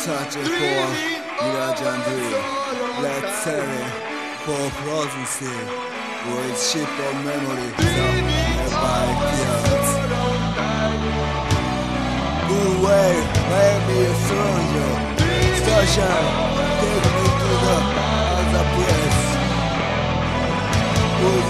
searching for Mirajandri, Black Seven, for Frozen Sea, with ship of memory, nearby fields. Good way, make me a stranger. Station, take me to the other place. Who's